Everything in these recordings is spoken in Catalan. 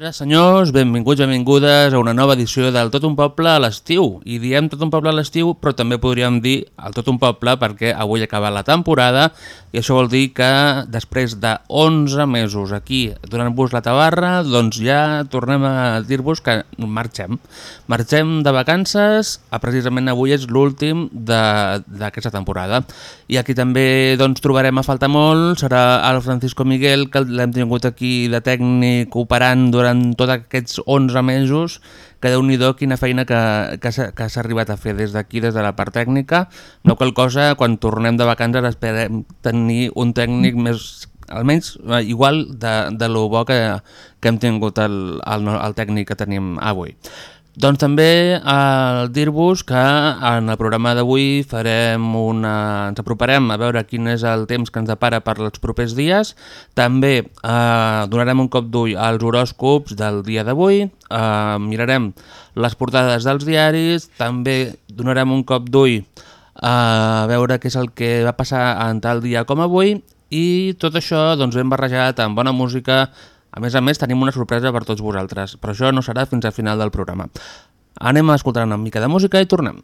Senyores, senyors, benvinguts, benvingudes a una nova edició del Tot un Poble a l'estiu. I diem Tot un Poble a l'estiu, però també podríem dir el Tot un Poble perquè avui acaba la temporada i això vol dir que després de 11 mesos aquí donant-vos la tabarra, doncs ja tornem a dir-vos que marxem. Marxem de vacances, a precisament avui és l'últim d'aquesta temporada. I aquí també doncs, trobarem a faltar molt, serà el Francisco Miguel, que l'hem tingut aquí de tècnic operant durant tots aquests 11 mesos, que déu nhi quina feina que, que s'ha arribat a fer des d'aquí, des de la part tècnica. No qual cosa, quan tornem de vacances esperem tenir un tècnic més almenys igual de, de lo bo que, que hem tingut el, el, el tècnic que tenim avui. Doncs també eh, dir-vos que en el programa d'avui farem una... ens aproparem a veure quin és el temps que ens depara per els propers dies. També eh, donarem un cop d'ull als horòscops del dia d'avui, eh, mirarem les portades dels diaris, també donarem un cop d'ull a veure què és el que va passar en tal dia com avui i tot això doncs, ben barrejat amb bona música, a més a més, tenim una sorpresa per tots vosaltres, però això no serà fins al final del programa. Anem a escoltar una mica de música i tornem.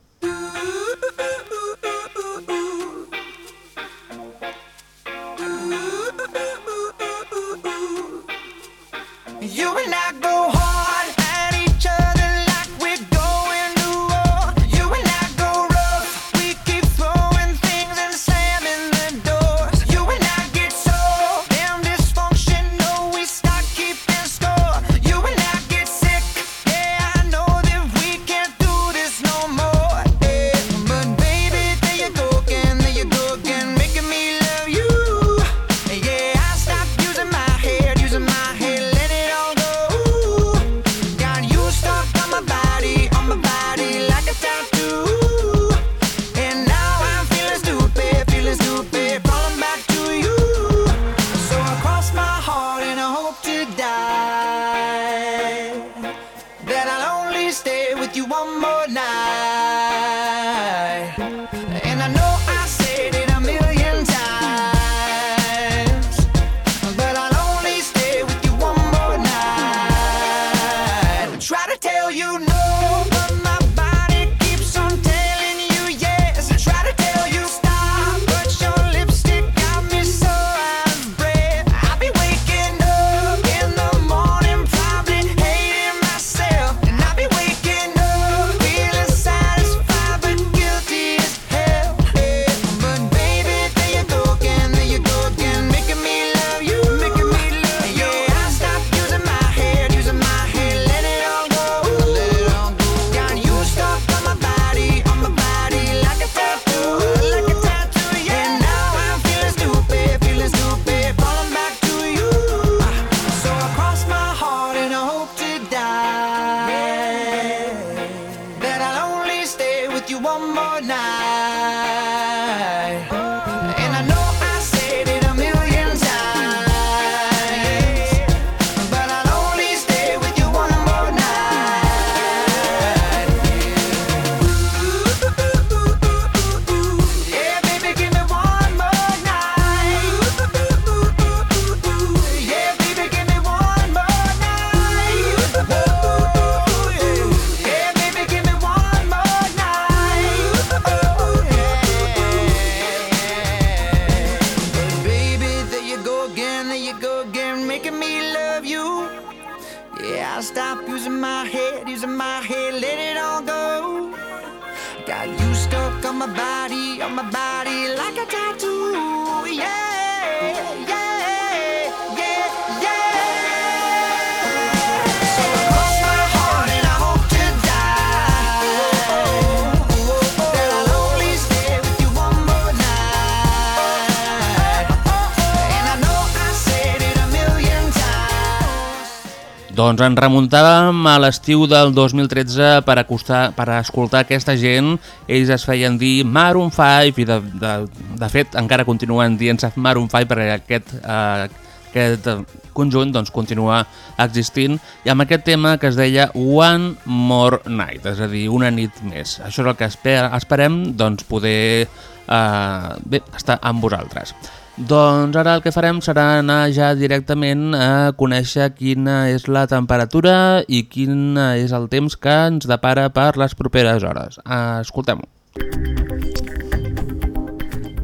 Remuntàvem a l'estiu del 2013 per, acostar, per escoltar aquesta gent. Ells es feien dir Maroon 5 i de, de, de fet encara continuen dient-se Maroon 5 perquè aquest, eh, aquest conjunt doncs, continua existint i amb aquest tema que es deia One More Night, és a dir, una nit més. Això és el que esper esperem doncs, poder eh, bé, estar amb vosaltres. Doncs ara el que farem serà anar ja directament a conèixer quina és la temperatura i quin és el temps que ens depara per les properes hores. Escoltem-ho.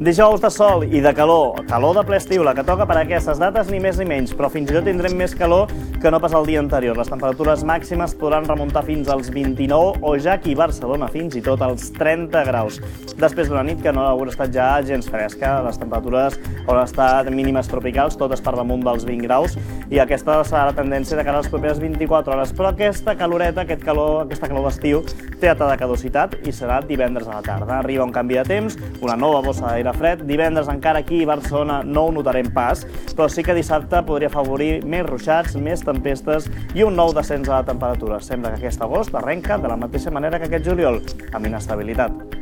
Dijous de sol i de calor, calor de ple estiu, la que toca per aquestes dates ni més ni menys, però fins i tot tindrem més calor que no pas el dia anterior. Les temperatures màximes podran remuntar fins als 29 o ja aquí Barcelona fins i tot als 30 graus. Després d'una nit que no haurà estat ja gens fresca, les temperatures hauran estat mínimes tropicals, totes per damunt dels 20 graus, i aquesta serà la tendència de cara a les properes 24 hores. Però aquesta caloreta, aquest calor, aquesta calor d'estiu, té data de caducitat i serà divendres a la tarda. Arriba un canvi de temps, una nova bossa d'aire fred. Divendres encara aquí a Barcelona no ho notarem pas, però sí que dissabte podria afavorir més ruixats, més tempestes i un nou descens a la temperatura. Sembla que aquest agost arrenca de la mateixa manera que aquest juliol, amb inestabilitat.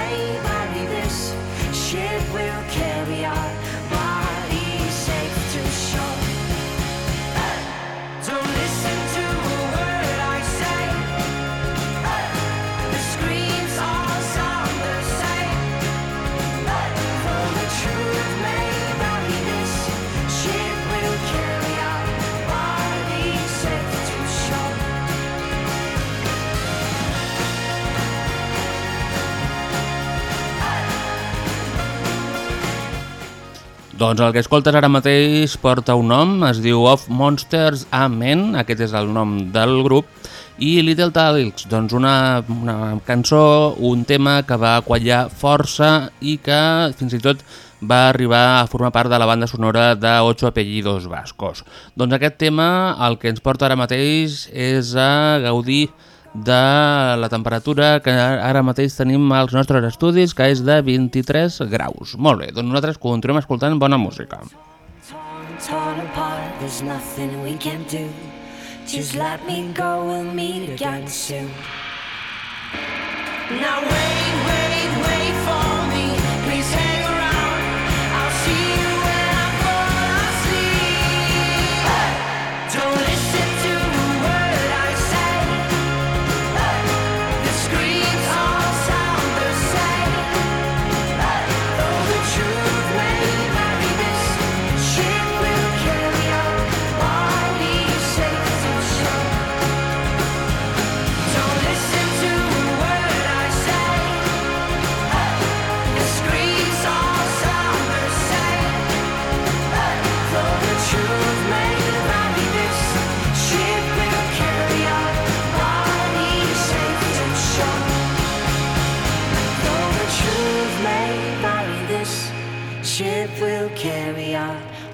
Doncs el que escoltes ara mateix porta un nom, es diu Of Monsters Amen, aquest és el nom del grup, i Little Talks, doncs una, una cançó, un tema que va quallar força i que fins i tot va arribar a formar part de la banda sonora de Ocho Apellidos Vascos. Doncs aquest tema el que ens porta ara mateix és a gaudir de la temperatura que ara mateix tenim als nostres estudis, que és de 23 graus. Molt bé, doncs nosaltres continuem escoltant bona música. Torn, apart, there's nothing we can do. Just let me go, we'll meet again soon. Now wait, wait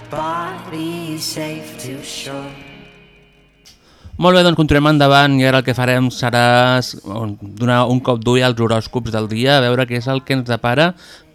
body safe to shore. Molt bé, doncs continuem endavant i ara el que farem serà donar un cop d'ull als horòscops del dia, a veure què és el que ens depara,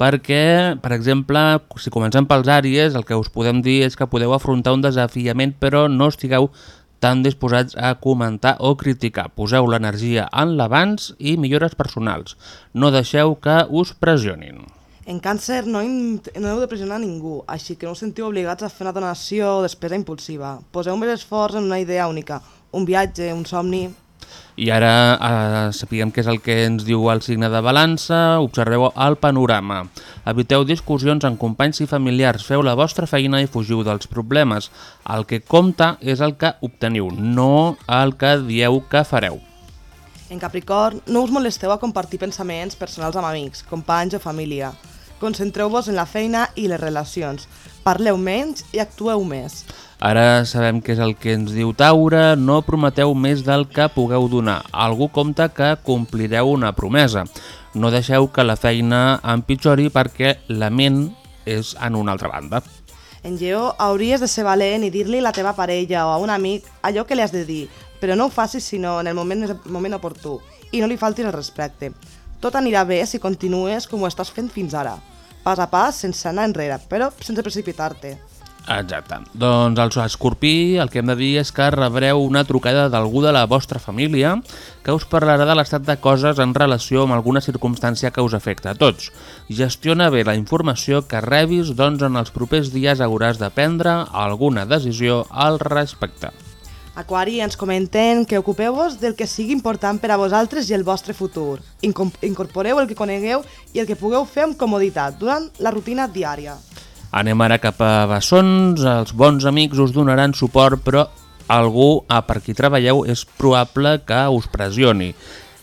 perquè, per exemple, si comencem pels àries, el que us podem dir és que podeu afrontar un desafiament, però no estigueu tan disposats a comentar o criticar. Poseu l'energia en l'abans i millores personals. No deixeu que us pressionin. En càncer no, in- no heu de pressionar ningú, així que no us sentiu obligats a fer una donació o despesa impulsiva. Poseu més esforç en una idea única, un viatge, un somni... I ara eh, sapiguem què és el que ens diu el signe de balança, observeu el panorama. Eviteu discussions amb companys i familiars, feu la vostra feina i fugiu dels problemes. El que compta és el que obteniu, no el que dieu que fareu. En Capricorn, no us molesteu a compartir pensaments personals amb amics, companys o família. Concentreu-vos en la feina i les relacions. Parleu menys i actueu més. Ara sabem què és el que ens diu Taure, no prometeu més del que pugueu donar. Algú compta que complireu una promesa. No deixeu que la feina empitjori perquè la ment és en una altra banda. En Lleó, hauries de ser valent i dir-li a la teva parella o a un amic allò que li has de dir, però no ho facis sinó en el moment, el moment oportú i no li faltis el respecte. Tot anirà bé si continues com ho estàs fent fins ara, pas a pas, sense anar enrere, però sense precipitar-te. Exacte. Doncs al Escorpí el que hem de dir és que rebreu una trucada d'algú de la vostra família que us parlarà de l'estat de coses en relació amb alguna circumstància que us afecta a tots. Gestiona bé la informació que rebis, doncs en els propers dies hauràs de prendre alguna decisió al respecte. Aquari, ens comenten que ocupeu-vos del que sigui important per a vosaltres i el vostre futur. Incorporeu el que conegueu i el que pugueu fer amb comoditat durant la rutina diària. Anem ara cap a Bessons, els bons amics us donaran suport, però algú a per qui treballeu és probable que us pressioni.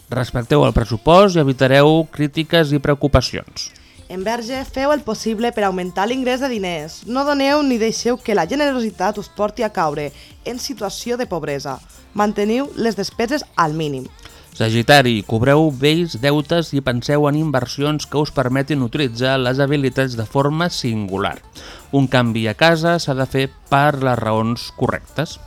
Respecteu el pressupost i evitareu crítiques i preocupacions. En Verge, feu el possible per augmentar l'ingrés de diners. No doneu ni deixeu que la generositat us porti a caure en situació de pobresa. Manteniu les despeses al mínim. Sagitari, cobreu vells deutes i penseu en inversions que us permetin utilitzar les habilitats de forma singular. Un canvi a casa s'ha de fer per les raons correctes.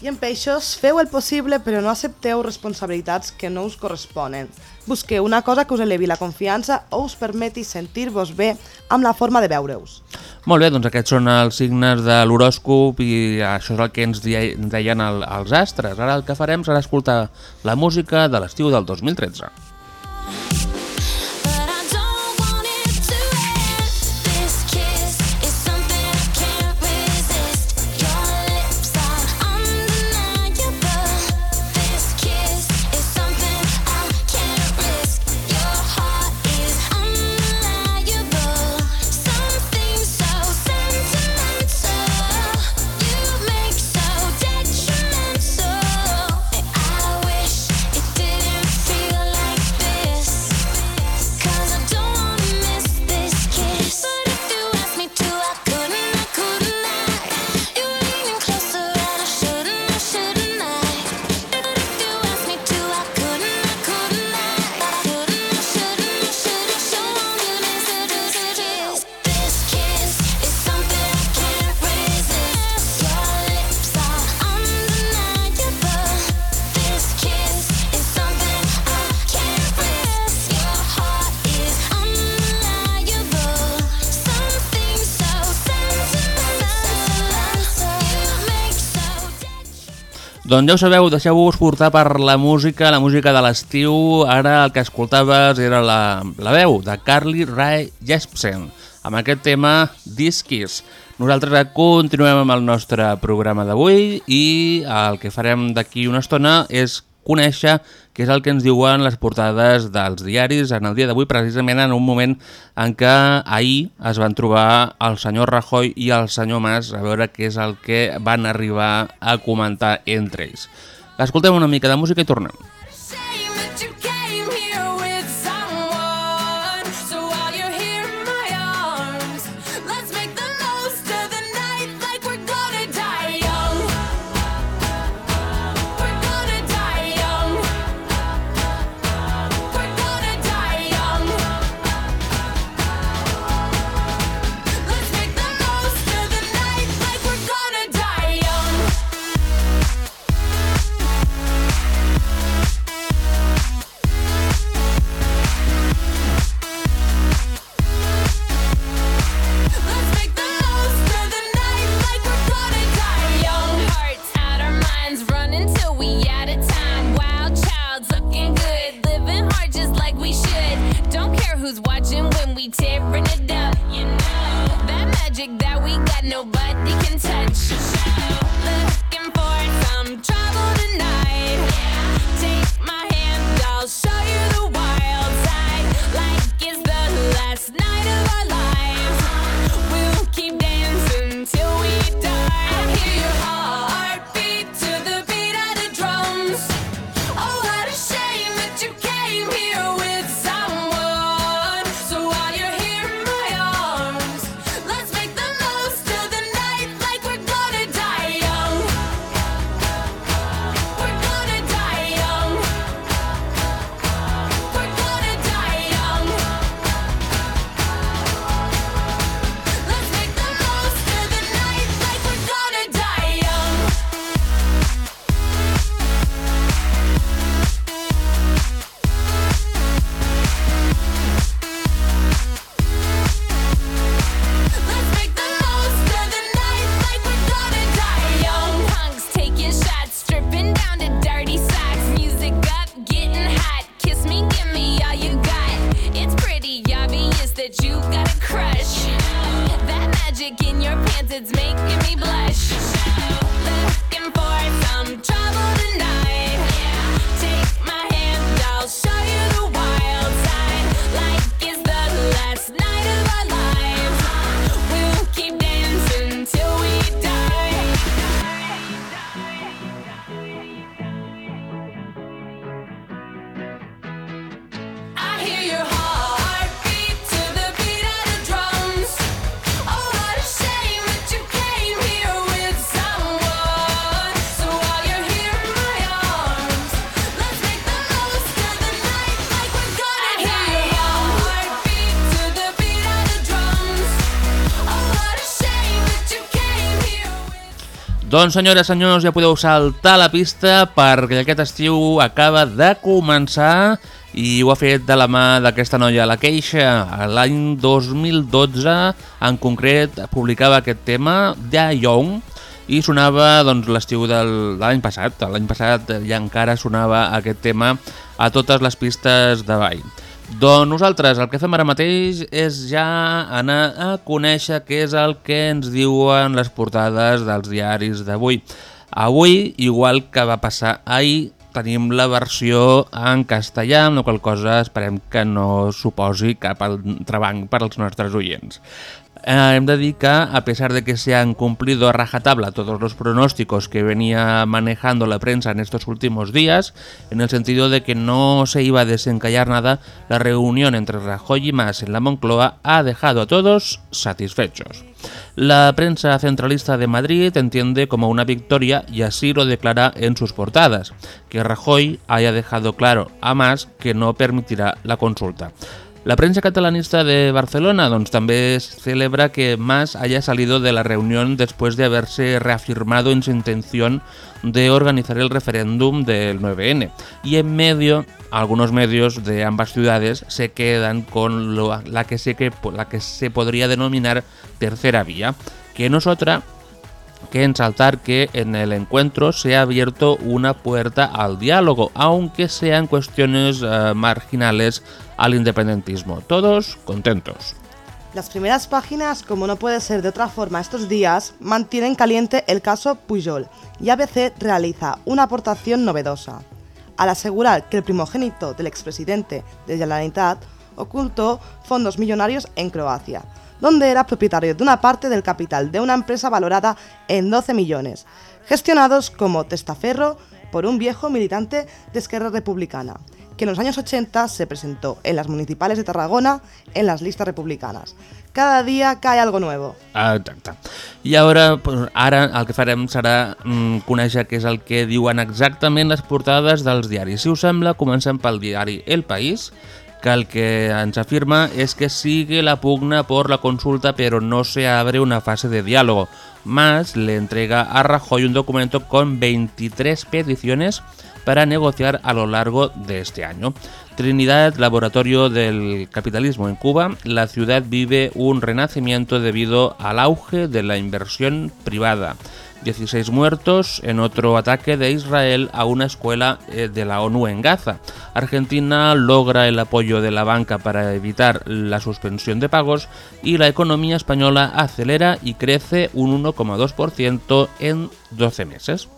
I en peixos, feu el possible però no accepteu responsabilitats que no us corresponen. Busqueu una cosa que us elevi la confiança o us permeti sentir-vos bé amb la forma de veure-us. Molt bé, doncs aquests són els signes de l'horòscop i això és el que ens deien el, els astres. Ara el que farem serà escoltar la música de l'estiu del 2013. Doncs ja ho sabeu, deixeu-vos portar per la música, la música de l'estiu. Ara el que escoltaves era la, la veu de Carly Rae Jepsen, amb aquest tema Kiss. Nosaltres continuem amb el nostre programa d'avui i el que farem d'aquí una estona és conèixer què és el que ens diuen les portades dels diaris en el dia d'avui, precisament en un moment en què ahir es van trobar el senyor Rajoy i el senyor Mas a veure què és el que van arribar a comentar entre ells. Escoltem una mica de música i tornem. Doncs senyores, senyors, ja podeu saltar la pista perquè aquest estiu acaba de començar i ho ha fet de la mà d'aquesta noia, la Queixa. L'any 2012, en concret, publicava aquest tema, De Young, i sonava doncs, l'estiu de l'any passat. L'any passat ja encara sonava aquest tema a totes les pistes de ball. Doncs nosaltres el que fem ara mateix és ja anar a conèixer què és el que ens diuen les portades dels diaris d'avui. Avui, igual que va passar ahir, tenim la versió en castellà, amb la qual cosa esperem que no suposi cap entrebanc per als nostres oients. Dir que, a pesar de que se han cumplido a rajatabla todos los pronósticos que venía manejando la prensa en estos últimos días, en el sentido de que no se iba a desencallar nada, la reunión entre Rajoy y Mas en la Moncloa ha dejado a todos satisfechos. La prensa centralista de Madrid entiende como una victoria y así lo declara en sus portadas, que Rajoy haya dejado claro a Mas que no permitirá la consulta. La prensa catalanista de Barcelona doncs, també celebra que Mas haya salido de la reunión después de haberse reafirmado en su intención de organizar el referéndum del 9N. Y en medio, algunos medios de ambas ciudades se quedan con lo- la, que se, que, la que se podría denominar tercera vía, que no es otra que ensaltar que en el encuentro se ha abierto una puerta al diálogo, aunque sean cuestiones eh, marginales al independentismo. Todos contentos. Las primeras páginas, como no puede ser de otra forma estos días, mantienen caliente el caso Pujol y ABC realiza una aportación novedosa. Al asegurar que el primogénito del expresidente de Generalitat ocultó fondos millonarios en Croacia, donde era propietario de una parte del capital de una empresa valorada en 12 millones, gestionados como testaferro por un viejo militante de Esquerra Republicana, que en los años 80 se presentó en las municipales de Tarragona en las listas republicanas. Cada día cae algo nuevo. Ah, Exacte. I ara, ara el que farem serà mm, conèixer què és el que diuen exactament les portades dels diaris. Si us sembla, comencem pel diari El País, que el que ens afirma es que sigue la pugna por la consulta pero no se abre una fase de diálogo. Más le entrega a Rajoy un documento con 23 peticiones para negociar a lo largo de este año. Trinidad, laboratorio del capitalismo en Cuba, la ciudad vive un renacimiento debido al auge de la inversión privada. 16 muertos en otro ataque de Israel a una escuela eh, de la ONU en Gaza. Argentina logra el apoyo de la banca para evitar la suspensión de pagos y la economía española acelera y crece un 1,2% en 12 meses.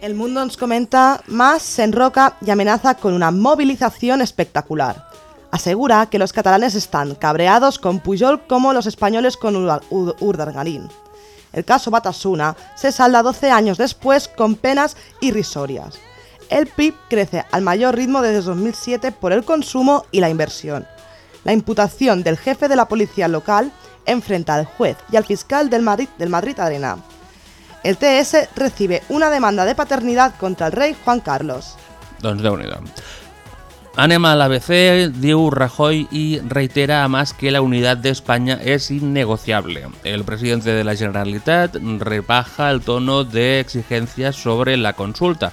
El mundo nos comenta, más se enroca y amenaza con una movilización espectacular. Asegura que los catalanes están cabreados con Pujol como los españoles con Ur- Ur- Urdangarín. El caso Batasuna se salda 12 años después con penas irrisorias. El PIB crece al mayor ritmo desde 2007 por el consumo y la inversión. La imputación del jefe de la policía local enfrenta al juez y al fiscal del Madrid, del Madrid Arena. El TS recibe una demanda de paternidad contra el rey Juan Carlos. Doncs déu nhi Anem a diu Rajoy y reitera además que la unidad de España es innegociable. El presidente de la Generalitat rebaja el tono de exigencias sobre la consulta.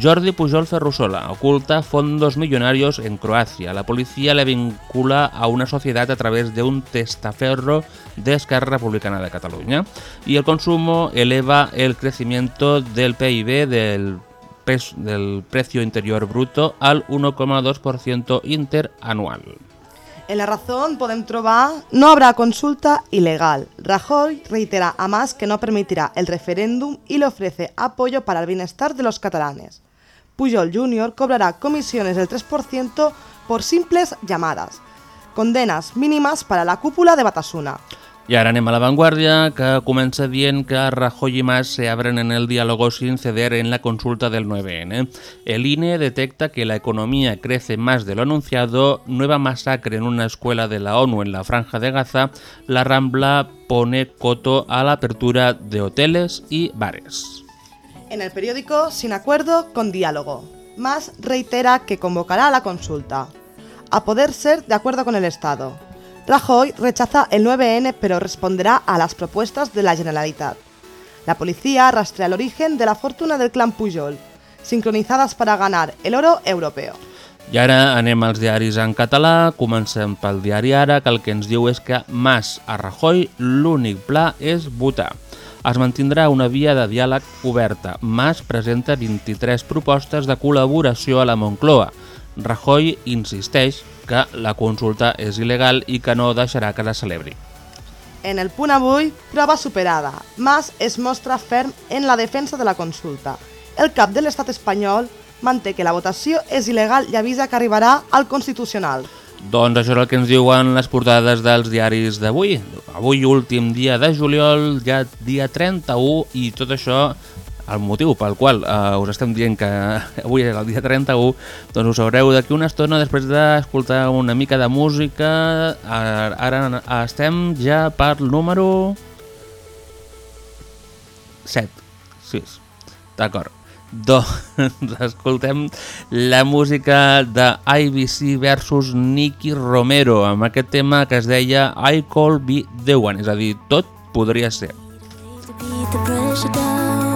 Jordi Pujol Ferrusola oculta fondos millonarios en Croacia. La policía le vincula a una sociedad a través de un testaferro de Esquerra Republicana de Cataluña. Y el consumo eleva el crecimiento del PIB del del precio interior bruto al 1,2% interanual. En la razón podem trobar no habrá consulta ilegal. Rajoy reitera a más que no permitirá el referéndum y le ofrece apoyo para el bienestar de los catalanes. Pujol Jr. cobrará comisiones del 3% por simples llamadas. Condenas mínimas para la cúpula de Batasuna. Y ahora anem a la vanguardia, que comença dient que Rajoy y Mas se abren en el diálogo sin ceder en la consulta del 9N. El INE detecta que la economía crece más de lo anunciado, nueva masacre en una escuela de la ONU en la franja de Gaza, la Rambla pone coto a la apertura de hoteles y bares. En el periódico, sin acuerdo, con diálogo. Mas reitera que convocará a la consulta. A poder ser de acuerdo con el Estado. Rajoy rechaza el 9N pero responderá a las propuestas de la Generalitat. La policía rastrea el origen de la fortuna del clan Pujol, sincronizadas para ganar el oro europeo. I ara anem als diaris en català. Comencem pel diari Ara, que el que ens diu és que Mas a Rajoy l'únic pla és votar. Es mantindrà una via de diàleg oberta. Mas presenta 23 propostes de col·laboració a la Moncloa. Rajoy insisteix que la consulta és il·legal i que no deixarà que la celebri. En el punt avui, prova superada. Mas es mostra ferm en la defensa de la consulta. El cap de l'estat espanyol manté que la votació és il·legal i avisa que arribarà al Constitucional. Doncs això és el que ens diuen les portades dels diaris d'avui. Avui, últim dia de juliol, ja dia 31, i tot això, el motiu pel qual eh, us estem dient que avui és el dia 31, doncs ho sabreu d'aquí una estona després d'escoltar una mica de música. Ara, estem ja per número 7, 6, d'acord. Doncs escoltem la música de IBC versus Nicky Romero amb aquest tema que es deia I Call Be The One, és a dir, tot podria ser. The pressure down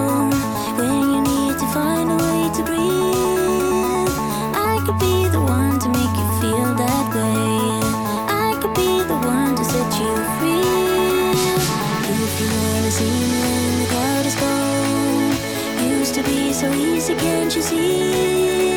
so easy, can't you see?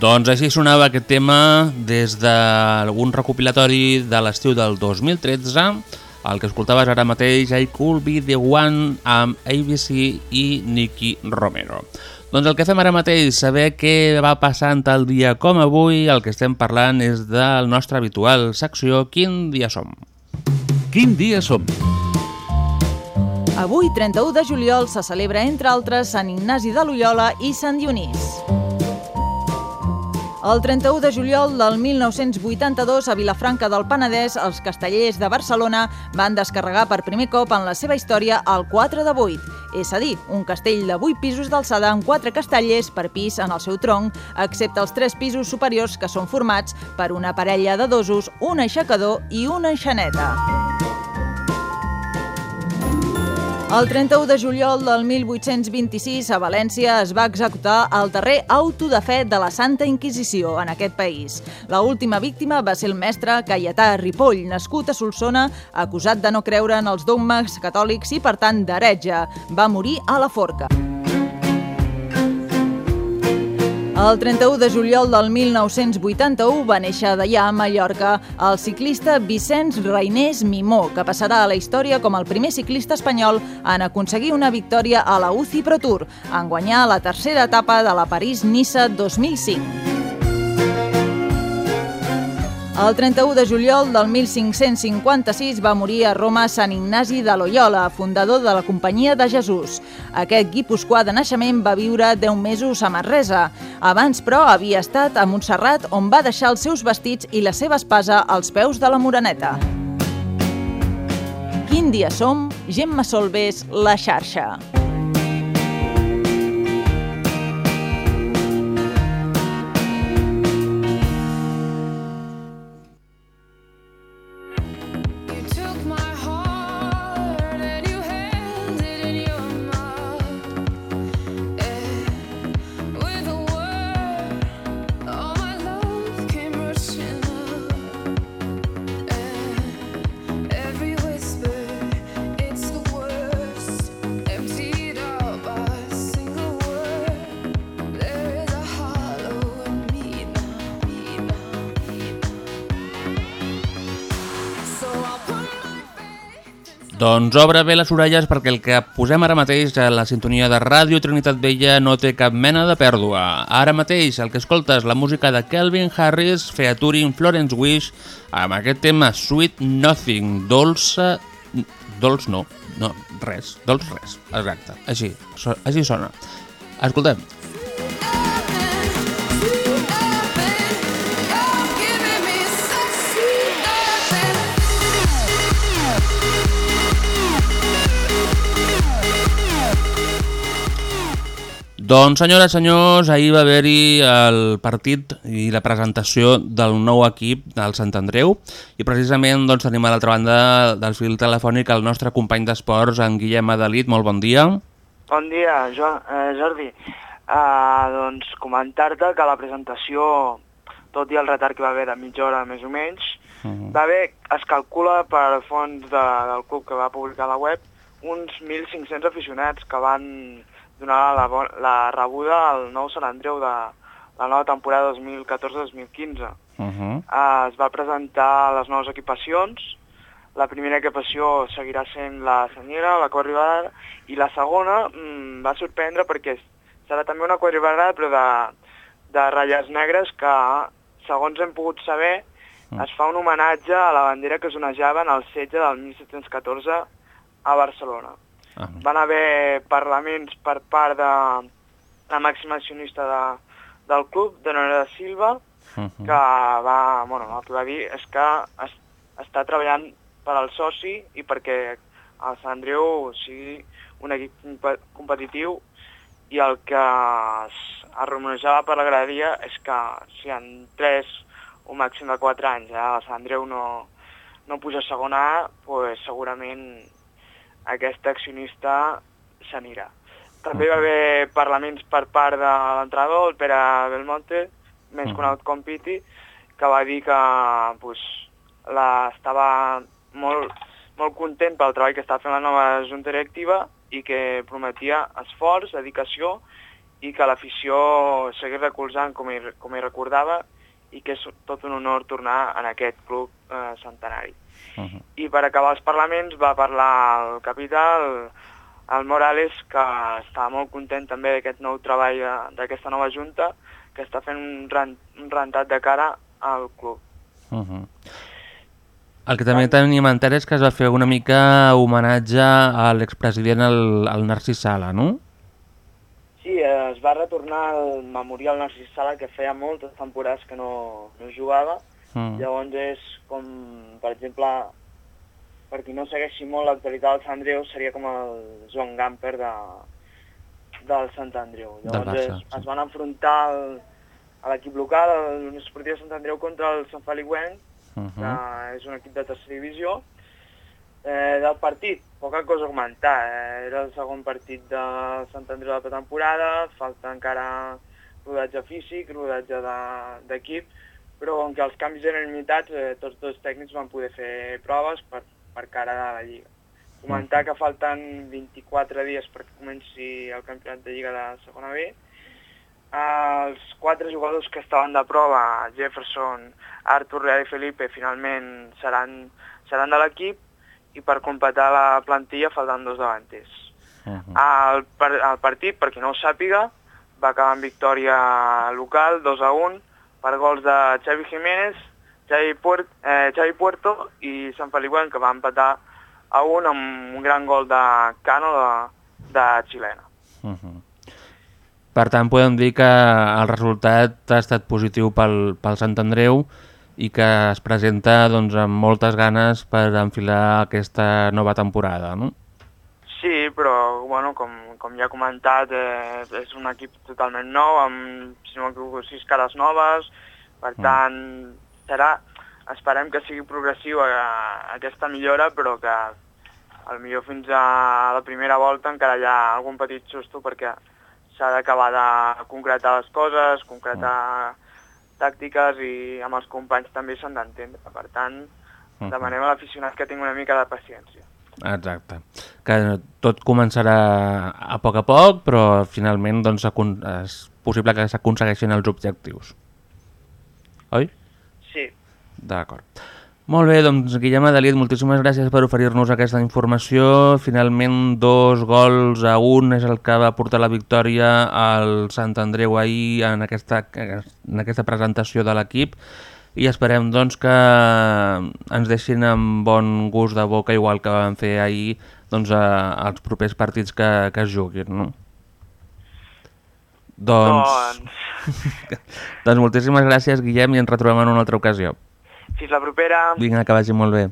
Doncs així sonava aquest tema des d'algun recopilatori de l'estiu del 2013, el que escoltaves ara mateix, I Could Be The One, amb ABC i Nicky Romero. Doncs el que fem ara mateix, saber què va passant tal dia com avui, el que estem parlant és del nostre habitual secció Quin dia som? Quin dia som? Avui, 31 de juliol, se celebra, entre altres, Sant Ignasi de Loyola i Sant Dionís. El 31 de juliol del 1982, a Vilafranca del Penedès, els castellers de Barcelona van descarregar per primer cop en la seva història el 4 de 8, és a dir, un castell de 8 pisos d'alçada amb 4 castellers per pis en el seu tronc, excepte els 3 pisos superiors que són formats per una parella de dosos, un aixecador i una enxaneta. El 31 de juliol del 1826 a València es va executar el darrer auto de fe de la Santa Inquisició en aquest país. La última víctima va ser el mestre Caietà Ripoll, nascut a Solsona, acusat de no creure en els dogmes catòlics i, per tant, d'heretge. Va morir a la forca. El 31 de juliol del 1981 va néixer Deià, a Mallorca, el ciclista Vicenç Reinés Mimó, que passarà a la història com el primer ciclista espanyol en aconseguir una victòria a la UCI Pro Tour, en guanyar la tercera etapa de la París-Niça 2005. El 31 de juliol del 1556 va morir a Roma Sant Ignasi de Loyola, fundador de la Companyia de Jesús. Aquest guipuscoà de naixement va viure 10 mesos a Manresa. Abans, però, havia estat a Montserrat, on va deixar els seus vestits i la seva espasa als peus de la Moreneta. Quin dia som? Gemma Solbes, La Xarxa. Doncs obre bé les orelles perquè el que posem ara mateix a la sintonia de Ràdio Trinitat Vella no té cap mena de pèrdua. Ara mateix el que escoltes la música de Kelvin Harris featuring Florence Wish amb aquest tema Sweet Nothing, dolça... Dolç no, no, res, dolç res, exacte, així, així sona. Escoltem. Doncs, senyores i senyors, ahir va haver-hi el partit i la presentació del nou equip del Sant Andreu i precisament doncs, tenim a l'altra banda del fil telefònic el nostre company d'esports, en Guillem Adalit. Molt bon dia. Bon dia, jo, eh, Jordi. Uh, doncs comentar-te que la presentació, tot i el retard que va haver de mitja hora més o menys, uh -huh. va haver, es calcula per fons de, del club que va publicar la web, uns 1.500 aficionats que van donar la, la rebuda al nou Sant Andreu de la nova temporada 2014-2015. Uh -huh. Uh, es va presentar les noves equipacions. La primera equipació seguirà sent la senyera, la quadribarada, i la segona mm, va sorprendre perquè serà també una quadribarada però de, de ratlles negres que, segons hem pogut saber, es fa un homenatge a la bandera que es onejava en el setge del 1714 a Barcelona. Ah. Van haver parlaments per part de la màxima accionista de, del club, de Nora de Silva, Uh que va, bueno, el que va dir és que es, està treballant per al soci i perquè el Sant Andreu sigui un equip compe- competitiu i el que es, es rumorejava per la graderia és que si en 3 o màxim de 4 anys ja el Sant Andreu no, no puja a segona A, pues, segurament aquest accionista s'anirà. També hi va haver parlaments per part de l'entrenador, el Pere Belmonte, més conegut com Piti, que va dir que pues, la, estava molt, molt content pel treball que estava fent la nova junta directiva i que prometia esforç, dedicació i que l'afició seguís recolzant com hi, com hi recordava i que és tot un honor tornar en aquest club eh, centenari. Uh -huh. I per acabar els parlaments va parlar el capità, el, Morales, que està molt content també d'aquest nou treball de- d'aquesta nova junta, que està fent un, ren, un rentat de cara al club. Uh -huh. El que també tenim entès és que es va fer una mica homenatge a l'expresident, el, el Narcís Sala, no? Sí, eh, es va retornar al Memorial Narcís Sala, que feia moltes temporades que no, no jugava. Mm. Llavors és com, per exemple, per qui no segueixi molt l'actualitat del Sant Andreu, seria com el Joan Gamper de, del Sant Andreu. Llavors Barça, es, es van enfrontar al, a l'equip local, el l'Unió Esportiva de Sant Andreu, contra el Sant Feliuenc, Uh -huh. que és un equip de tercera divisió. Eh, del partit, poca cosa a comentar. Eh, era el segon partit de Sant Andreu de la temporada, falta encara rodatge físic, rodatge de- d'equip, però com que els canvis eren limitats, eh, tots dos tècnics van poder fer proves per, per cara de la Lliga. Comentar que falten 24 dies perquè comenci el campionat de Lliga de segona B. Els quatre jugadors que estaven de prova, Jefferson, Artur, Real i Felipe, finalment seran, seran de l'equip i per completar la plantilla falten dos davanters. Uh -huh. El, el partit, per qui no ho sàpiga, va acabar amb victòria local, 2 a 1, per gols de Xavi Jiménez, Xavi, Puer eh, Xavi Puerto i Sant Feliuenc, que va empatar a 1 amb un gran gol de Cano de, de xilena. Uh -huh. Per tant, podem dir que el resultat ha estat positiu pel, pel Sant Andreu i que es presenta doncs, amb moltes ganes per enfilar aquesta nova temporada, no? Sí, però bueno, com, com ja he comentat, eh, és un equip totalment nou, amb, si no m'equivoco, sis cares noves, per tant, serà, esperem que sigui progressiu eh, aquesta millora, però que al millor fins a la primera volta encara hi ha algun petit susto perquè s'ha d'acabar de concretar les coses, concretar tàctiques i amb els companys també s'han d'entendre. Per tant, Mhm. demanem a l'aficionat que tingui una mica de paciència. Exacte. Que tot començarà a poc a poc, però finalment doncs, és possible que s'aconsegueixin els objectius. Oi? Sí, D'acord. Molt bé, doncs Guillem Adelit, moltíssimes gràcies per oferir-nos aquesta informació. Finalment, dos gols a un és el que va portar la victòria al Sant Andreu ahir en aquesta, en aquesta presentació de l'equip i esperem doncs, que ens deixin amb bon gust de boca, igual que van fer ahir doncs, a, als propers partits que, que es juguin. No? Doncs... doncs moltíssimes gràcies, Guillem, i ens retrobem en una altra ocasió. Fins la propera. Vinga, que vagi molt bé.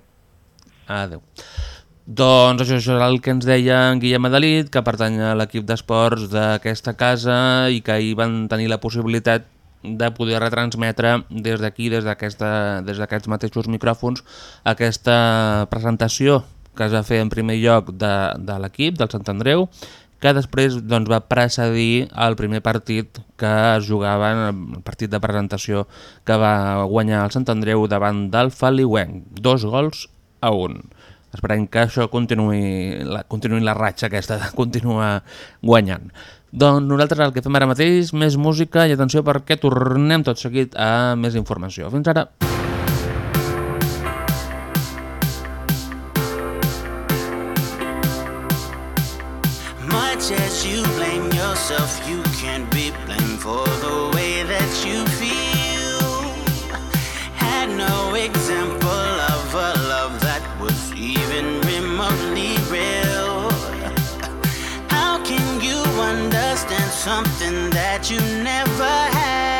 Adéu. Doncs això, això és el que ens deia en Guillem Adelit, que pertany a l'equip d'esports d'aquesta casa i que ahir van tenir la possibilitat de poder retransmetre des d'aquí, des d'aquests mateixos micròfons, aquesta presentació que es va fer en primer lloc de, de l'equip, del Sant Andreu, que després doncs, va precedir el primer partit que es jugava, el partit de presentació que va guanyar el Sant Andreu davant del Faliuenc, dos gols a un. Esperem que això continuï la, continuï la ratxa aquesta de continuar guanyant. Doncs nosaltres el que fem ara mateix, més música i atenció perquè tornem tot seguit a més informació. Fins ara. Much as you blame yourself, something that you never had?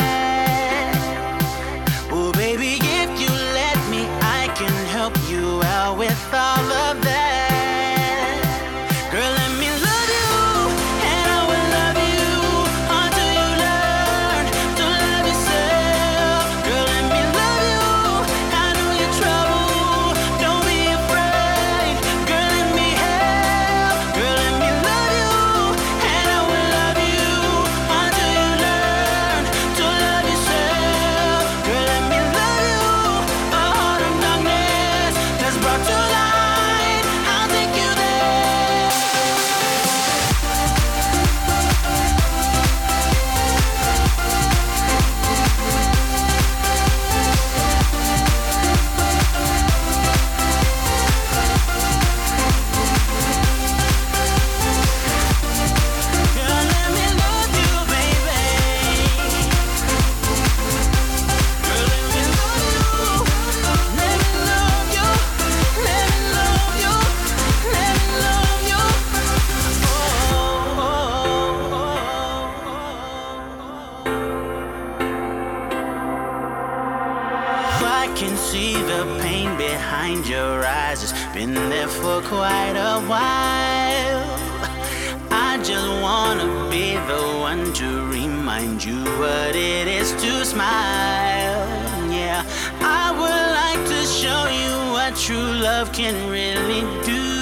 What it is to smile. Yeah, I would like to show you what true love can really do.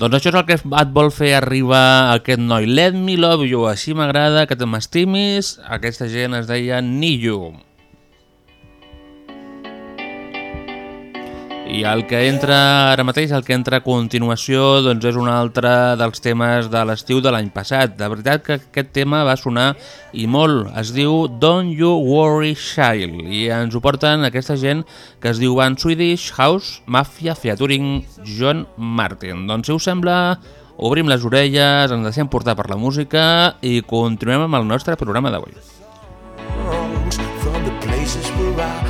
Doncs això és el que et vol fer arribar aquest noi. Let me love you, així m'agrada que te m'estimis. Aquesta gent es deia Niyu. I el que entra ara mateix, el que entra a continuació, doncs és un altre dels temes de l'estiu de l'any passat. De veritat que aquest tema va sonar i molt. Es diu Don't You Worry Child i ens ho porten aquesta gent que es diuen Swedish House Mafia featuring John Martin. Doncs si us sembla, obrim les orelles, ens deixem portar per la música i continuem amb el nostre programa d'avui. from the place places where I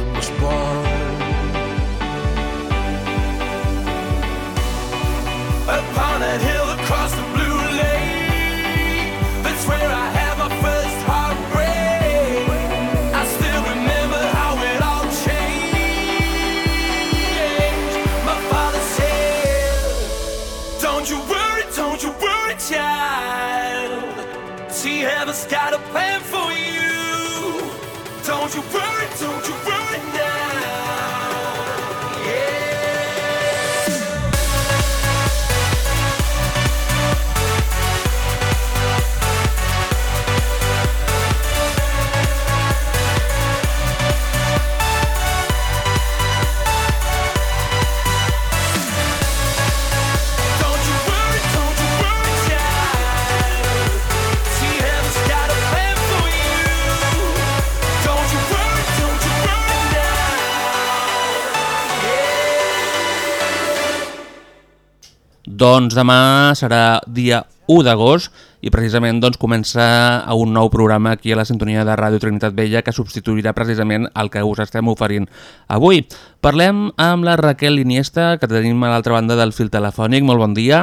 Doncs demà serà dia 1 d'agost i precisament doncs, comença un nou programa aquí a la sintonia de Ràdio Trinitat Vella que substituirà precisament el que us estem oferint avui. Parlem amb la Raquel Iniesta, que tenim a l'altra banda del fil telefònic. Molt bon dia.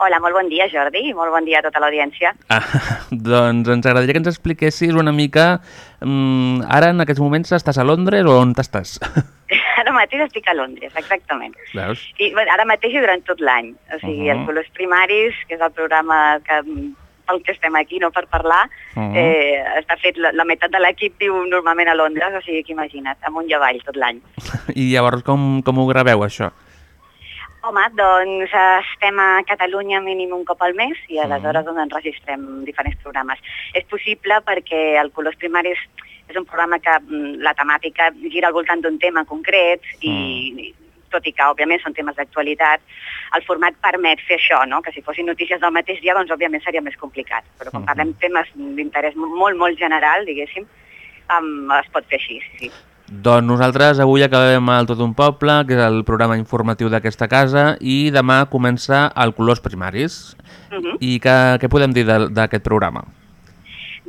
Hola, molt bon dia, Jordi, i molt bon dia a tota l'audiència. Ah, doncs ens agradaria que ens expliquessis una mica... Mm, ara, en aquests moments, estàs a Londres o on t'estàs? Ara mateix estic a Londres, exactament. Veus? I bé, ara mateix i durant tot l'any. O sigui, Mhm. els colors primaris, que és el programa que, pel que estem aquí, no per parlar, Mhm. eh, està fet, la, la meitat de l'equip viu normalment a Londres, o sigui que imagina't, amunt i avall tot l'any. I llavors com, com ho graveu, això? Home, doncs estem a Catalunya mínim un cop al mes i aleshores doncs, enregistrem diferents programes. És possible perquè el Colors Primaris és un programa que mm, la temàtica gira al voltant d'un tema concret i, tot i que òbviament són temes d'actualitat, el format permet fer això, no? que si fossin notícies del mateix dia doncs òbviament seria més complicat, però quan parlem temes d'interès molt, molt general, diguéssim, um, es pot fer així, sí, sí. Doncs nosaltres avui acabem el Tot un Poble, que és el programa informatiu d'aquesta casa, i demà comença el Colors Primaris. Mhm. I què, què podem dir d'aquest programa?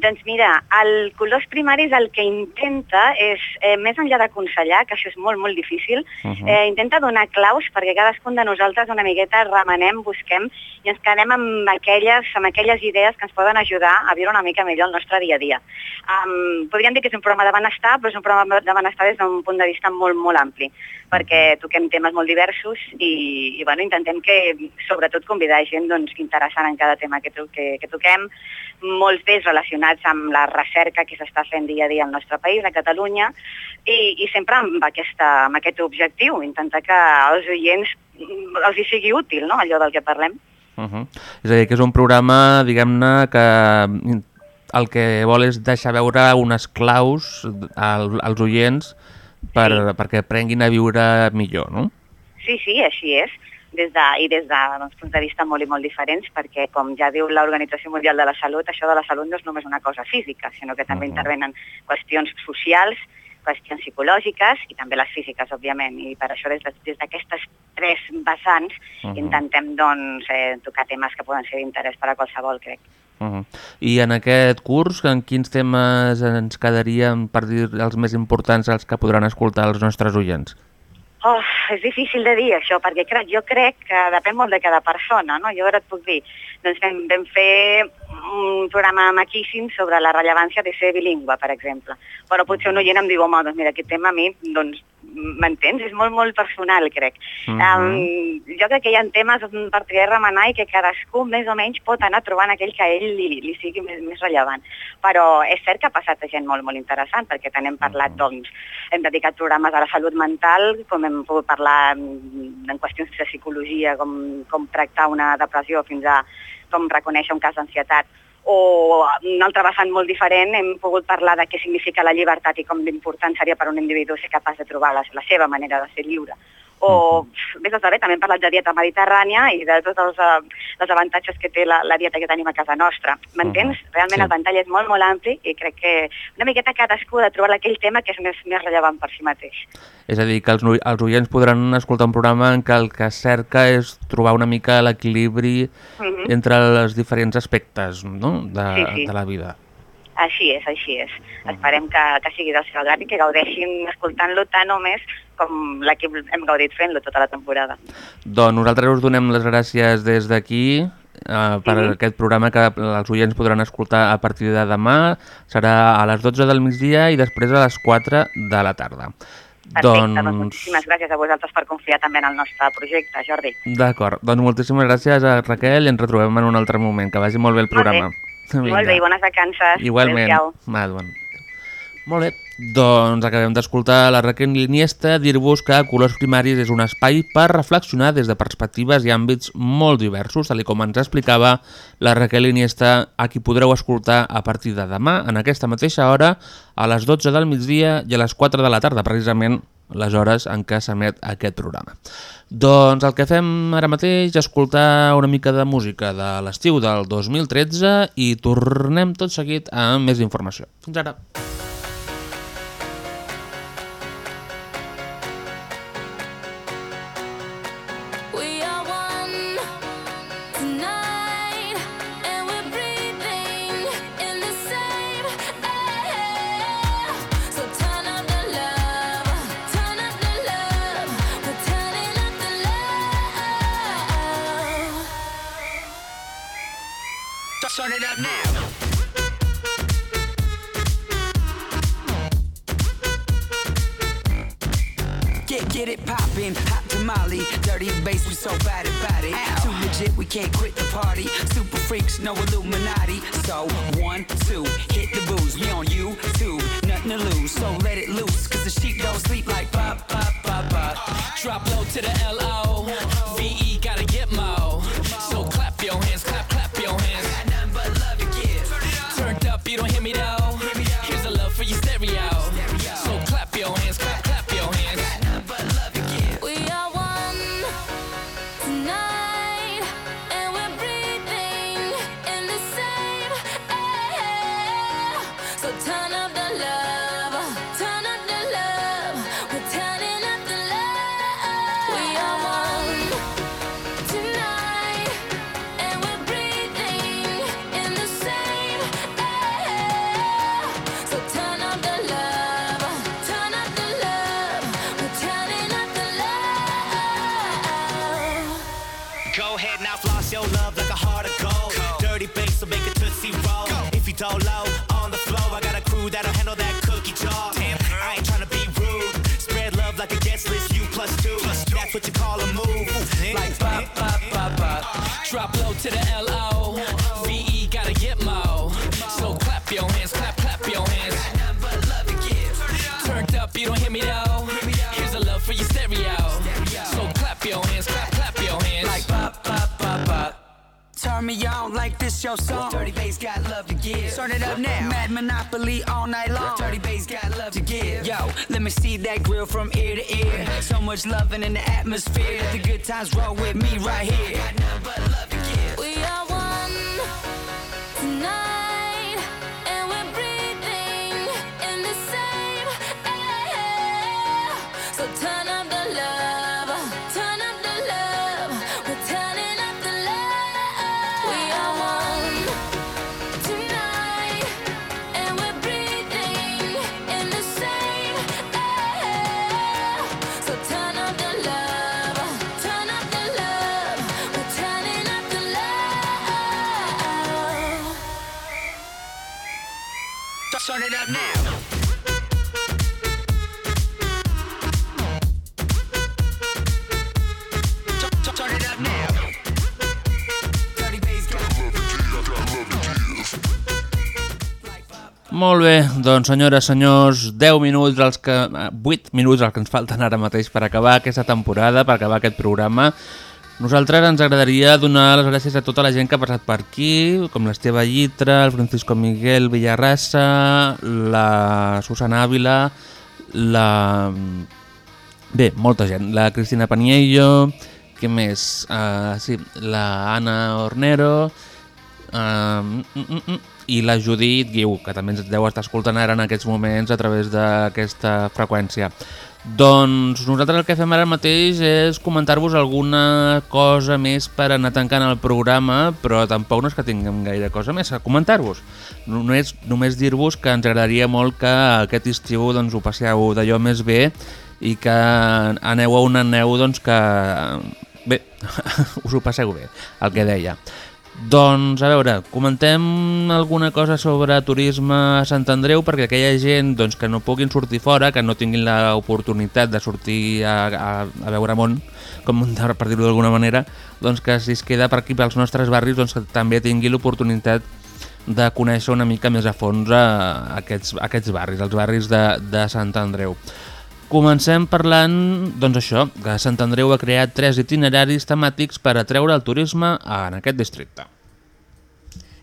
Doncs mira, el Colors Primaris el que intenta és, eh, més enllà d'aconsellar, que això és molt, molt difícil, Mhm. eh, intenta donar claus perquè cadascun de nosaltres una miqueta remenem, busquem i ens quedem amb aquelles, amb aquelles idees que ens poden ajudar a viure una mica millor el nostre dia a dia. Um, podríem dir que és un programa de benestar, però és un programa de benestar des d'un punt de vista molt, molt ampli, perquè toquem temes molt diversos i, i bueno, intentem que, sobretot, convidar gent doncs, interessant en cada tema que, to que, que toquem, molts d'ells relacionats amb la recerca que s'està fent dia a dia al nostre país, a Catalunya, i, i sempre amb, aquesta, amb aquest objectiu, intentar que als oients els hi sigui útil no? allò del que parlem. Uh -huh. És a dir, que és un programa, diguem-ne, que el que vol és deixar veure unes claus al, als oients per, perquè aprenguin a viure millor, no? Sí, sí, així és. Des de, I des de doncs, punts de vista molt i molt diferents, perquè, com ja diu l'Organització Mundial de la Salut, això de la salut no és només una cosa física, sinó que també intervenen qüestions socials, qüestions psicològiques i també les físiques, òbviament. I per això des de- des d'aquestes tres vessants Mhm. intentem doncs, eh, tocar temes que poden ser d'interès per a qualsevol, crec. Uh -huh. I en aquest curs, en quins temes ens quedarien, per dir els més importants, els que podran escoltar els nostres oients? Oh, és difícil de dir això, perquè crec, jo crec que depèn molt de cada persona, no? Jo ara et puc dir, doncs vam, vam fer un programa maquíssim sobre la rellevància de ser bilingüe, per exemple. Però potser un oient em diu, home, doncs mira, aquest tema a mi, doncs, m'entens? És molt, molt personal, crec. Mhm. um, jo crec que hi ha temes per poder remenar i que cadascú més o menys pot anar trobant aquell que a ell li, li sigui més, més rellevant. Però és cert que ha passat gent molt, molt interessant, perquè tant hem parlat, doncs, hem dedicat programes a la salut mental, com hem pogut parlar mm, en qüestions de psicologia, com, com tractar una depressió, fins a com reconèixer un cas d'ansietat, o un altre vessant molt diferent, hem pogut parlar de què significa la llibertat i com d'important seria per un individu ser capaç de trobar la, la seva manera de ser lliure. O, vés a saber, també hem parlat de dieta mediterrània i de tots els, eh, els avantatges que té la, la dieta que tenim a casa nostra. M'entens? Realment Sí. el ventall és molt, molt ampli i crec que una miqueta cadascú ha de trobar aquell tema que és més, més rellevant per si mateix. És a dir, que els, els oients podran escoltar un programa en què el que cerca és trobar una mica l'equilibri Mhm. entre els diferents aspectes no? de, Sí, sí. de la vida. Així és, així és. Esperem que, que sigui del seu agrat i que gaudeixin escoltant-lo tant o més com l'equip hem gaudit fent-lo tota la temporada. Doncs nosaltres us donem les gràcies des d'aquí eh, per Mhm. aquest programa que els oients podran escoltar a partir de demà. Serà a les 12 del migdia i després a les 4 de la tarda. Perfecte, doncs... doncs, moltíssimes gràcies a vosaltres per confiar també en el nostre projecte, Jordi. d'acord. Doncs moltíssimes gràcies a Raquel i ens retrobem en un altre moment. Que vagi molt bé el programa. Molt bé, i bones vacances. Igualment. Adéu-siau. Molt bé, doncs acabem d'escoltar la Raquel Iniesta dir-vos que Colors Primaris és un espai per reflexionar des de perspectives i àmbits molt diversos, tal com ens explicava la Raquel Iniesta, a qui podreu escoltar a partir de demà, en aquesta mateixa hora, a les 12 del migdia i a les 4 de la tarda, precisament les hores en què s'emet aquest programa. Doncs el que fem ara mateix és escoltar una mica de música de l'estiu del 2013 i tornem tot seguit amb més informació. Fins ara. Your song. Dirty bass got love to give. Turn it up now. Mad Monopoly all night long. Dirty bass got love to give. Yo, let me see that grill from ear to ear. So much loving in the atmosphere. Let the good times roll with me right here. We are one tonight, Molt bé, doncs senyores, senyors, 10 minuts, els que, eh, 8 minuts els que ens falten ara mateix per acabar aquesta temporada, per acabar aquest programa. Nosaltres ens agradaria donar les gràcies a tota la gent que ha passat per aquí, com l'Esteve Llitra, el Francisco Miguel Villarrassa, la Susana Ávila, la... Bé, molta gent. La Cristina Paniello, què més? Uh, sí, la Anna Ornero, uh, mm, mm, mm, i la Judit Guiu, que també ens deu estar escoltant ara en aquests moments a través d'aquesta freqüència. Doncs nosaltres el que fem ara mateix és comentar-vos alguna cosa més per anar tancant el programa, però tampoc no és que tinguem gaire cosa més a comentar-vos. Només, només dir-vos que ens agradaria molt que aquest estiu doncs, ho passeu d'allò més bé i que aneu a una neu doncs, que... Bé, us ho passeu bé, el que deia. Doncs, a veure, comentem alguna cosa sobre turisme a Sant Andreu perquè aquella gent doncs, que no puguin sortir fora, que no tinguin l'oportunitat de sortir a, a, a veure món, com per dir-ho d'alguna manera, doncs que si es queda per aquí pels nostres barris doncs, que també tingui l'oportunitat de conèixer una mica més a fons a aquests, aquests barris, els barris de, de Sant Andreu. Comencem parlant, doncs això, que Sant Andreu ha creat tres itineraris temàtics per atreure el turisme en aquest districte.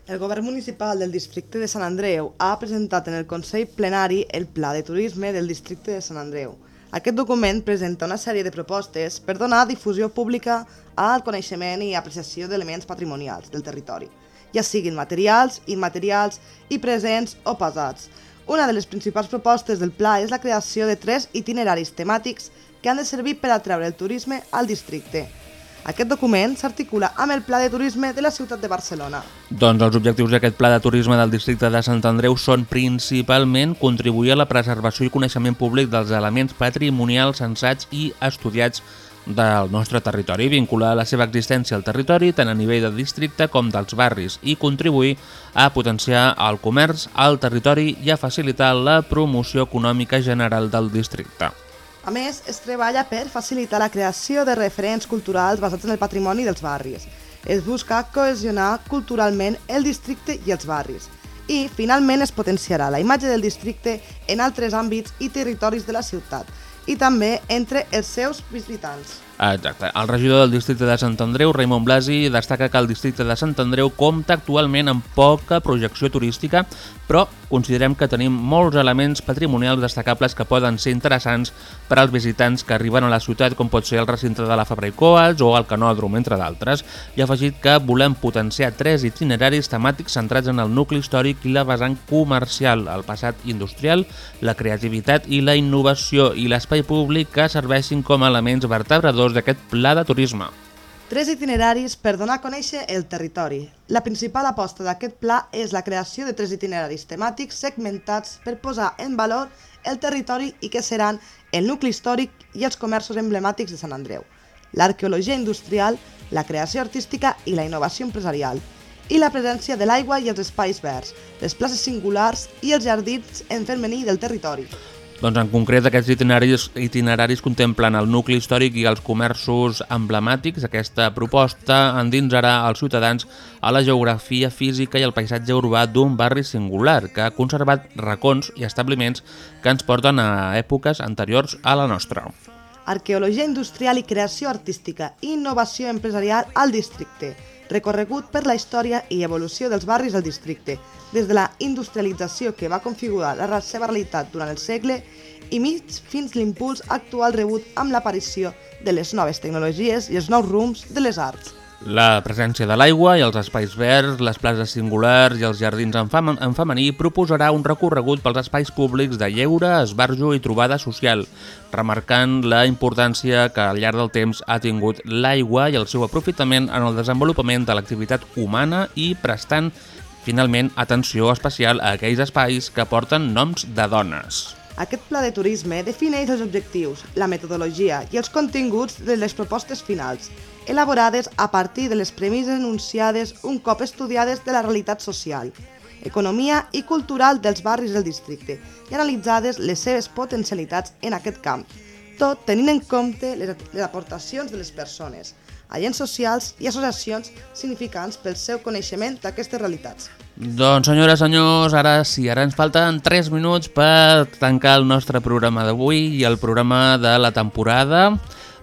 El govern municipal del districte de Sant Andreu ha presentat en el Consell Plenari el Pla de Turisme del districte de Sant Andreu. Aquest document presenta una sèrie de propostes per donar difusió pública al coneixement i apreciació d'elements patrimonials del territori, ja siguin materials, immaterials i presents o passats. Una de les principals propostes del pla és la creació de tres itineraris temàtics que han de servir per atreure el turisme al districte. Aquest document s'articula amb el Pla de Turisme de la ciutat de Barcelona. Doncs els objectius d'aquest pla de turisme del districte de Sant Andreu són principalment contribuir a la preservació i coneixement públic dels elements patrimonials sensats i estudiats del nostre territori, vincular la seva existència al territori tant a nivell del districte com dels barris i contribuir a potenciar el comerç al territori i a facilitar la promoció econòmica general del districte. A més, es treballa per facilitar la creació de referents culturals basats en el patrimoni dels barris. Es busca cohesionar culturalment el districte i els barris. I, finalment, es potenciarà la imatge del districte en altres àmbits i territoris de la ciutat, i també entre els seus visitants. Exacte. El regidor del districte de Sant Andreu, Raimon Blasi, destaca que el districte de Sant Andreu compta actualment amb poca projecció turística, però considerem que tenim molts elements patrimonials destacables que poden ser interessants per als visitants que arriben a la ciutat, com pot ser el recinte de la Fabra i Coats o el Canòdrom, entre d'altres. I ha afegit que volem potenciar tres itineraris temàtics centrats en el nucli històric i la vessant comercial, el passat industrial, la creativitat i la innovació i l'espai públic que serveixin com a elements vertebradors d'aquest pla de turisme. Tres itineraris per donar a conèixer el territori. La principal aposta d'aquest pla és la creació de tres itineraris temàtics segmentats per posar en valor el territori i que seran el nucli històric i els comerços emblemàtics de Sant Andreu, l'arqueologia industrial, la creació artística i la innovació empresarial, i la presència de l'aigua i els espais verds, les places singulars i els jardins en femení del territori. Doncs en concret aquests itineraris, itineraris contemplen el nucli històric i els comerços emblemàtics. Aquesta proposta endinsarà els ciutadans a la geografia física i el paisatge urbà d'un barri singular que ha conservat racons i establiments que ens porten a èpoques anteriors a la nostra. Arqueologia industrial i creació artística innovació empresarial al districte, recorregut per la història i evolució dels barris del districte, des de la industrialització que va configurar la seva realitat durant el segle i mig fins l'impuls actual rebut amb l'aparició de les noves tecnologies i els nous rums de les arts. La presència de l'aigua i els espais verds, les places singulars i els jardins en, fam en femení proposarà un recorregut pels espais públics de lleure, esbarjo i trobada social, remarcant la importància que al llarg del temps ha tingut l'aigua i el seu aprofitament en el desenvolupament de l'activitat humana i prestant, finalment, atenció especial a aquells espais que porten noms de dones. Aquest pla de turisme defineix els objectius, la metodologia i els continguts de les propostes finals, elaborades a partir de les premisses enunciades un cop estudiades de la realitat social, economia i cultural dels barris del districte i analitzades les seves potencialitats en aquest camp, tot tenint en compte les, aportacions de les persones, agents socials i associacions significants pel seu coneixement d'aquestes realitats. Doncs senyores, senyors, ara sí, ara ens falten 3 minuts per tancar el nostre programa d'avui i el programa de la temporada.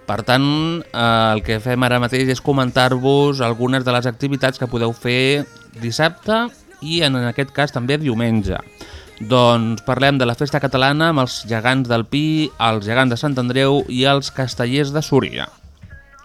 Per tant, eh, el que fem ara mateix és comentar-vos algunes de les activitats que podeu fer dissabte i en aquest cas també diumenge. Doncs parlem de la festa catalana amb els gegants del Pi, els gegants de Sant Andreu i els castellers de Súria.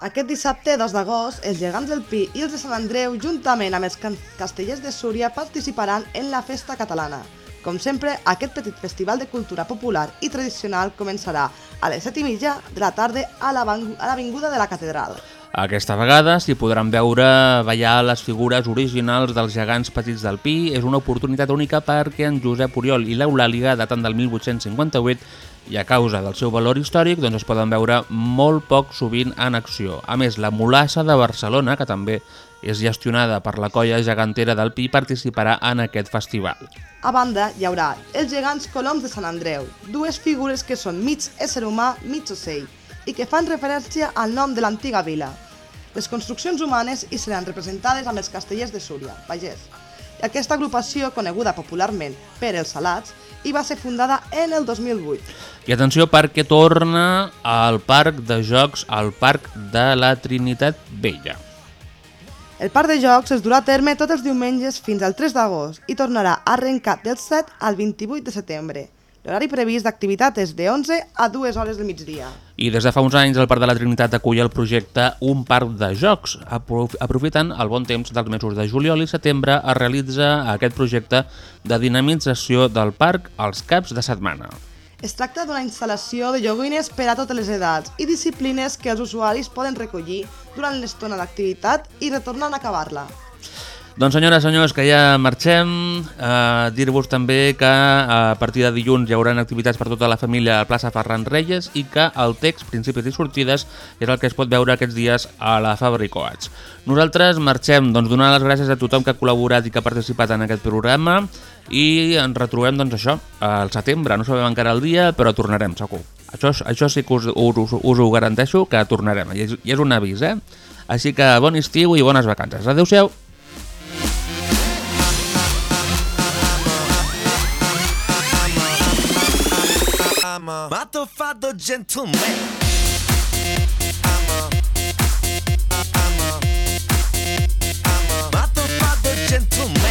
Aquest dissabte 2 d'agost, els gegants del Pi i els de Sant Andreu, juntament amb els castellers de Súria, participaran en la Festa Catalana. Com sempre, aquest petit festival de cultura popular i tradicional començarà a les 7 i mitja de la tarda a l'Avinguda de la Catedral. Aquesta vegada s'hi podran veure ballar les figures originals dels gegants petits del Pi. És una oportunitat única perquè en Josep Oriol i l'Eulàliga daten del 1858 i a causa del seu valor històric doncs es poden veure molt poc sovint en acció. A més, la Molassa de Barcelona, que també és gestionada per la colla gegantera del Pi, participarà en aquest festival. A banda, hi haurà els gegants coloms de Sant Andreu, dues figures que són mig ésser humà, mig ocell, i que fan referència al nom de l'antiga vila. Les construccions humanes hi seran representades amb els castellers de Súria, pagès. I aquesta agrupació, coneguda popularment per els salats, hi va ser fundada en el 2008. I atenció perquè torna al Parc de Jocs, al Parc de la Trinitat Vella. El parc de jocs es durà a terme tots els diumenges fins al 3 d'agost i tornarà a arrencar del 7 al 28 de setembre. L'horari previst d'activitat és de 11 a 2 hores del migdia. I des de fa uns anys el Parc de la Trinitat acull el projecte Un Parc de Jocs. Aprof- Aprofitant el bon temps dels mesos de juliol i setembre, es realitza aquest projecte de dinamització del parc als caps de setmana. Es tracta d'una instal·lació de joguines per a totes les edats i disciplines que els usuaris poden recollir durant l'estona d'activitat i retornant a acabar-la. Doncs senyores, senyors, que ja marxem. Eh, Dir-vos també que a partir de dilluns hi haurà activitats per tota la família a la plaça Ferran Reyes i que el text, principis i sortides, és el que es pot veure aquests dies a la Fabra i Coats. Nosaltres marxem doncs, donant les gràcies a tothom que ha col·laborat i que ha participat en aquest programa i ens retrobem doncs, això al setembre. No sabem encara el dia, però tornarem, segur. Això, això sí que us, us, us ho garanteixo, que tornarem. I és, i és un avís, eh? Així que bon estiu i bones vacances. Adéu-siau. I'm a Matofado gentleman. gentleman.